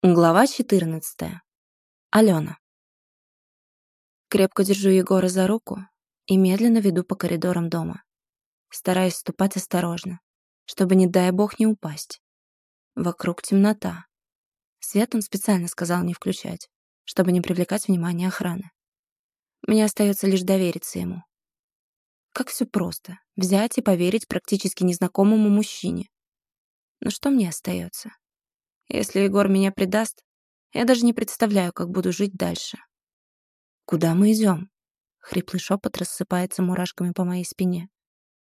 Глава 14. Алена. Крепко держу Егора за руку и медленно веду по коридорам дома, стараясь ступать осторожно, чтобы, не дай бог, не упасть. Вокруг темнота. Свет он специально сказал не включать, чтобы не привлекать внимание охраны. Мне остается лишь довериться ему. Как все просто — взять и поверить практически незнакомому мужчине. Но что мне остается? Если Егор меня предаст, я даже не представляю, как буду жить дальше. «Куда мы идем?» Хриплый шепот рассыпается мурашками по моей спине.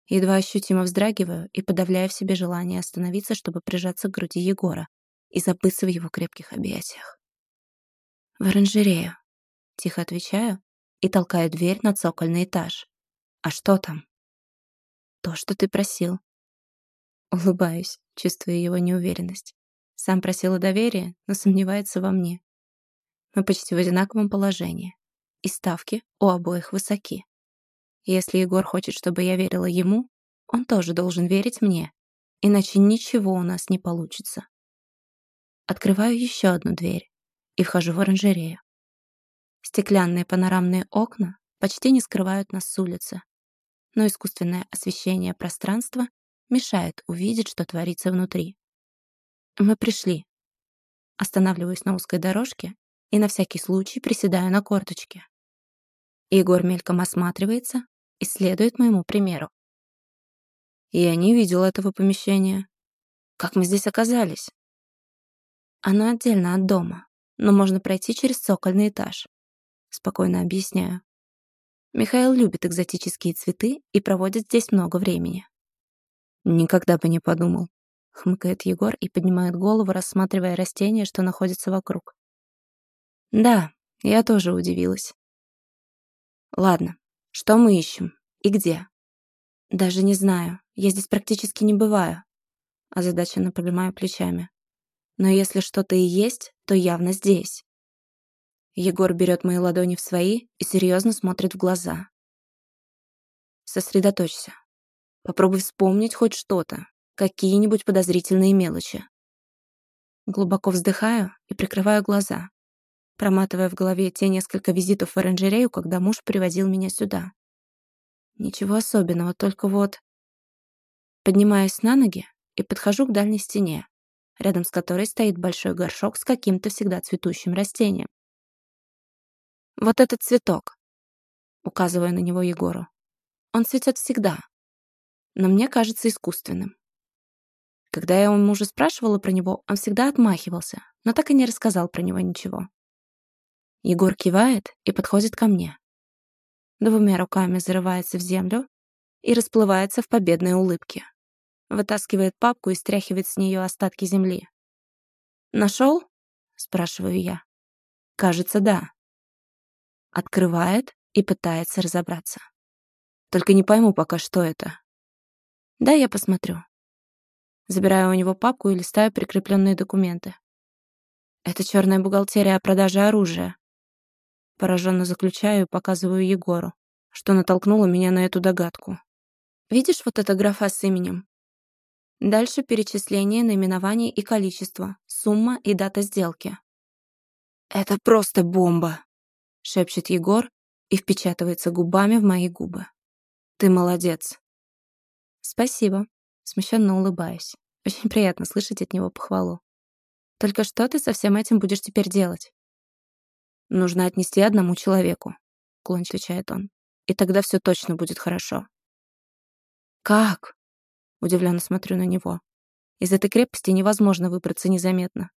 Едва ощутимо вздрагиваю и подавляю в себе желание остановиться, чтобы прижаться к груди Егора и забыться в его крепких объятиях. «В оранжерею», — тихо отвечаю и толкаю дверь на цокольный этаж. «А что там?» «То, что ты просил». Улыбаюсь, чувствуя его неуверенность. Сам просил о доверии, но сомневается во мне. Мы почти в одинаковом положении. И ставки у обоих высоки. Если Егор хочет, чтобы я верила ему, он тоже должен верить мне, иначе ничего у нас не получится. Открываю еще одну дверь и вхожу в оранжерею. Стеклянные панорамные окна почти не скрывают нас с улицы, но искусственное освещение пространства мешает увидеть, что творится внутри. Мы пришли. Останавливаюсь на узкой дорожке и на всякий случай приседаю на корточке. Егор мельком осматривается и следует моему примеру. Я не видел этого помещения. Как мы здесь оказались? Оно отдельно от дома, но можно пройти через цокольный этаж. Спокойно объясняю. Михаил любит экзотические цветы и проводит здесь много времени. Никогда бы не подумал хмыкает Егор и поднимает голову, рассматривая растения, что находятся вокруг. Да, я тоже удивилась. Ладно, что мы ищем и где? Даже не знаю, я здесь практически не бываю. Озадаченно поднимаю плечами. Но если что-то и есть, то явно здесь. Егор берет мои ладони в свои и серьезно смотрит в глаза. Сосредоточься. Попробуй вспомнить хоть что-то, какие-нибудь подозрительные мелочи. Глубоко вздыхаю и прикрываю глаза, проматывая в голове те несколько визитов в оранжерею, когда муж привозил меня сюда. Ничего особенного, только вот... Поднимаюсь на ноги и подхожу к дальней стене, рядом с которой стоит большой горшок с каким-то всегда цветущим растением. Вот этот цветок, указывая на него Егору. Он цветет всегда, но мне кажется искусственным. Когда я у мужа спрашивала про него, он всегда отмахивался, но так и не рассказал про него ничего. Егор кивает и подходит ко мне. Двумя руками зарывается в землю и расплывается в победной улыбке. Вытаскивает папку и стряхивает с нее остатки земли. «Нашел?» — спрашиваю я. «Кажется, да». Открывает и пытается разобраться. Только не пойму пока, что это. Да, я посмотрю. Забираю у него папку и листаю прикрепленные документы. Это черная бухгалтерия о продаже оружия. Пораженно заключаю и показываю Егору, что натолкнуло меня на эту догадку. Видишь вот эта графа с именем? Дальше перечисление, наименование и количество, сумма и дата сделки. «Это просто бомба!» — шепчет Егор и впечатывается губами в мои губы. «Ты молодец!» «Спасибо», Смущенно улыбаюсь. Очень приятно слышать от него похвалу. Только что ты со всем этим будешь теперь делать? Нужно отнести одному человеку, клон отвечает он. И тогда все точно будет хорошо. Как? Удивленно смотрю на него. Из этой крепости невозможно выбраться незаметно.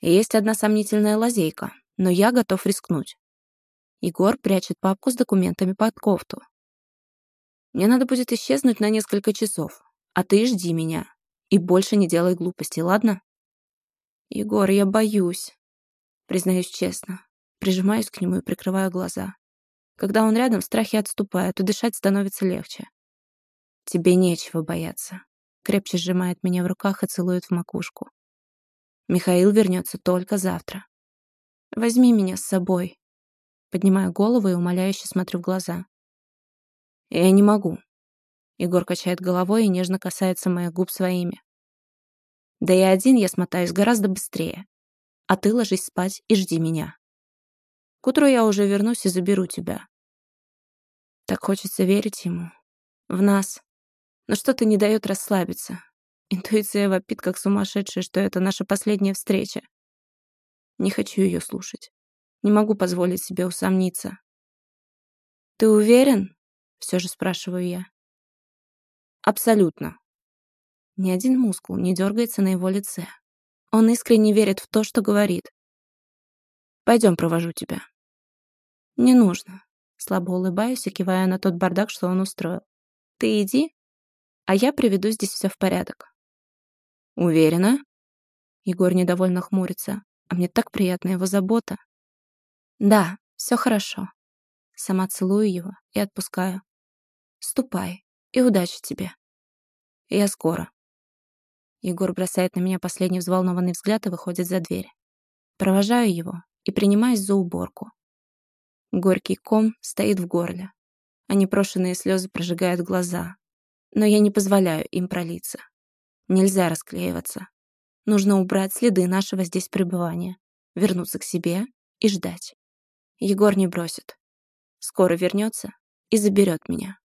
Есть одна сомнительная лазейка, но я готов рискнуть. Егор прячет папку с документами под кофту, мне надо будет исчезнуть на несколько часов, а ты жди меня. И больше не делай глупостей, ладно? Егор, я боюсь. Признаюсь честно. Прижимаюсь к нему и прикрываю глаза. Когда он рядом, страхи отступают, и дышать становится легче. Тебе нечего бояться. Крепче сжимает меня в руках и целует в макушку. Михаил вернется только завтра. Возьми меня с собой. Поднимаю голову и умоляюще смотрю в глаза. Я не могу. Егор качает головой и нежно касается моих губ своими. Да и один я смотаюсь гораздо быстрее. А ты ложись спать и жди меня. К утру я уже вернусь и заберу тебя. Так хочется верить ему. В нас. Но что-то не дает расслабиться. Интуиция вопит, как сумасшедшая, что это наша последняя встреча. Не хочу ее слушать. Не могу позволить себе усомниться. «Ты уверен?» — все же спрашиваю я. «Абсолютно». Ни один мускул не дергается на его лице. Он искренне верит в то, что говорит. «Пойдем, провожу тебя». «Не нужно». Слабо улыбаюсь и киваю на тот бардак, что он устроил. «Ты иди, а я приведу здесь все в порядок». «Уверена?» Егор недовольно хмурится, а мне так приятна его забота. «Да, все хорошо». Сама целую его и отпускаю. «Ступай, и удачи тебе». «Я скоро». Егор бросает на меня последний взволнованный взгляд и выходит за дверь. Провожаю его и принимаюсь за уборку. Горький ком стоит в горле, а непрошенные слезы прожигают глаза. Но я не позволяю им пролиться. Нельзя расклеиваться. Нужно убрать следы нашего здесь пребывания, вернуться к себе и ждать. Егор не бросит. Скоро вернется и заберет меня.